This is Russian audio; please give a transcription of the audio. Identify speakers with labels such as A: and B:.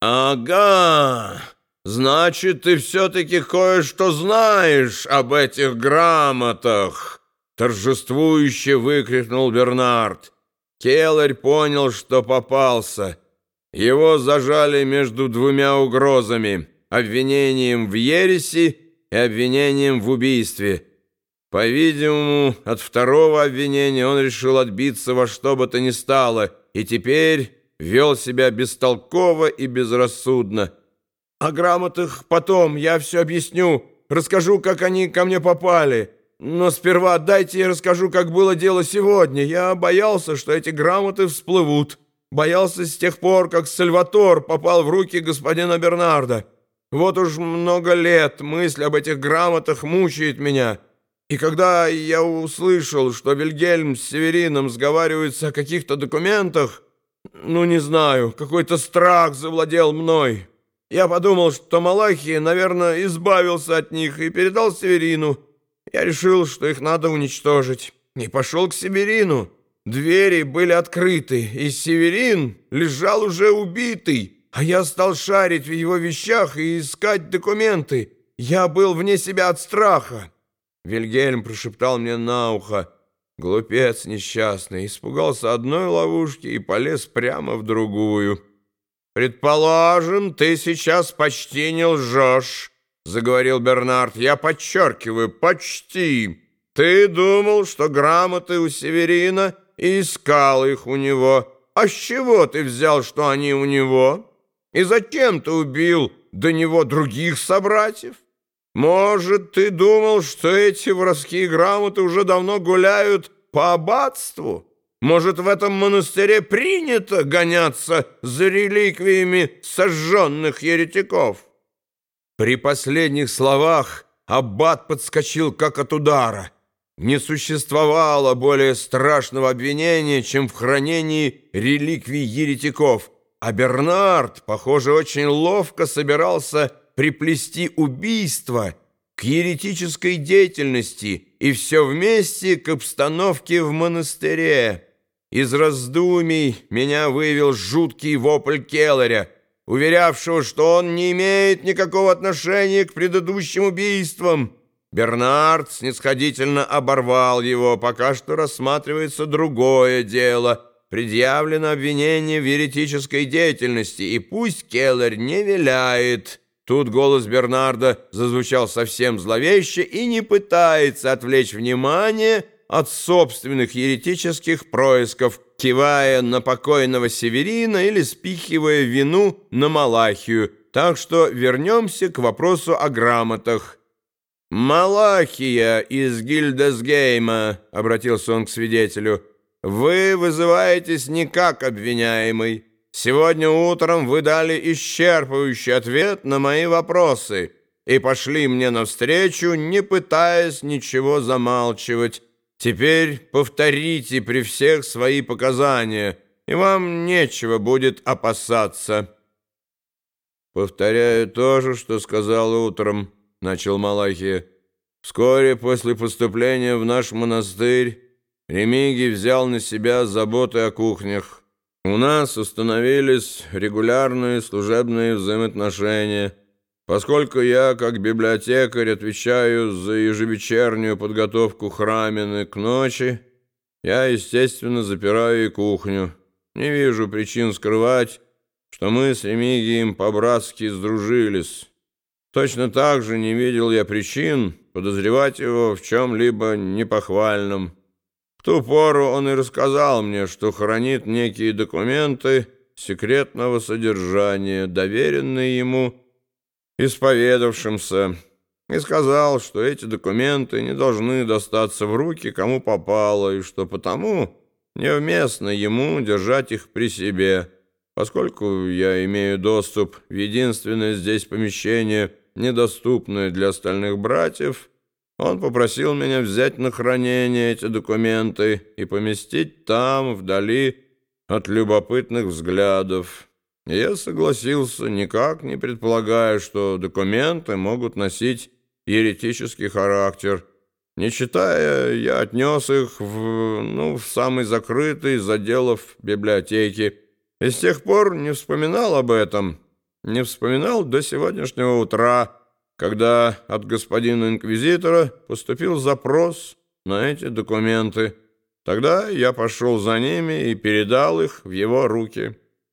A: «Ага, значит, ты все-таки кое-что знаешь об этих грамотах!» Торжествующе выкрикнул Бернард. Келлер понял, что попался. Его зажали между двумя угрозами — обвинением в ереси и обвинением в убийстве. По-видимому, от второго обвинения он решил отбиться во что бы то ни стало, и теперь вел себя бестолково и безрассудно. «О грамотах потом, я все объясню, расскажу, как они ко мне попали. Но сперва дайте я расскажу, как было дело сегодня. Я боялся, что эти грамоты всплывут. Боялся с тех пор, как Сальватор попал в руки господина Бернарда. Вот уж много лет мысль об этих грамотах мучает меня». И когда я услышал, что Вильгельм с Северином сговариваются о каких-то документах, ну, не знаю, какой-то страх завладел мной. Я подумал, что Малахия, наверное, избавился от них и передал Северину. Я решил, что их надо уничтожить. И пошел к Северину. Двери были открыты, и Северин лежал уже убитый. А я стал шарить в его вещах и искать документы. Я был вне себя от страха. Вильгельм прошептал мне на ухо. Глупец несчастный, испугался одной ловушки и полез прямо в другую. «Предположим, ты сейчас почти не лжешь», — заговорил Бернард. «Я подчеркиваю, почти. Ты думал, что грамоты у Северина и искал их у него. А с чего ты взял, что они у него? И зачем ты убил до него других собратьев?» Может, ты думал, что эти воровские грамоты уже давно гуляют по аббатству? Может, в этом монастыре принято гоняться за реликвиями сожженных еретиков?» При последних словах аббат подскочил как от удара. Не существовало более страшного обвинения, чем в хранении реликвий еретиков, а Бернард, похоже, очень ловко собирался приплести убийство к еретической деятельности и все вместе к обстановке в монастыре. Из раздумий меня вывел жуткий вопль Келлеря, уверявшего, что он не имеет никакого отношения к предыдущим убийствам. Бернард снисходительно оборвал его, пока что рассматривается другое дело — предъявлено обвинение в еретической деятельности, и пусть Келлер не виляет, Тут голос Бернарда зазвучал совсем зловеще и не пытается отвлечь внимание от собственных еретических происков, кивая на покойного Северина или спихивая вину на Малахию. Так что вернемся к вопросу о грамотах. «Малахия из Гильдесгейма», — обратился он к свидетелю, — «вы вызываетесь не как обвиняемый». Сегодня утром вы дали исчерпывающий ответ на мои вопросы и пошли мне навстречу, не пытаясь ничего замалчивать. Теперь повторите при всех свои показания, и вам нечего будет опасаться». «Повторяю то же, что сказал утром», — начал Малахия. «Вскоре после поступления в наш монастырь Ремиги взял на себя заботы о кухнях». У нас установились регулярные служебные взаимоотношения. Поскольку я, как библиотекарь, отвечаю за ежевечернюю подготовку храмины к ночи, я, естественно, запираю и кухню. Не вижу причин скрывать, что мы с Ремигием по-братски сдружились. Точно так же не видел я причин подозревать его в чем-либо непохвальном. В ту пору он и рассказал мне, что хранит некие документы секретного содержания, доверенные ему исповедавшимся, и сказал, что эти документы не должны достаться в руки кому попало, и что потому неуместно ему держать их при себе, поскольку я имею доступ в единственное здесь помещение, недоступное для остальных братьев, он попросил меня взять на хранение эти документы и поместить там, вдали от любопытных взглядов. Я согласился, никак не предполагая, что документы могут носить еретический характер. Не читая, я отнес их в, ну, в самый закрытый из отделов библиотеки. И с тех пор не вспоминал об этом. не вспоминал до сегодняшнего утра, когда от господина инквизитора поступил запрос на эти документы. Тогда я пошел за ними и передал их в его руки».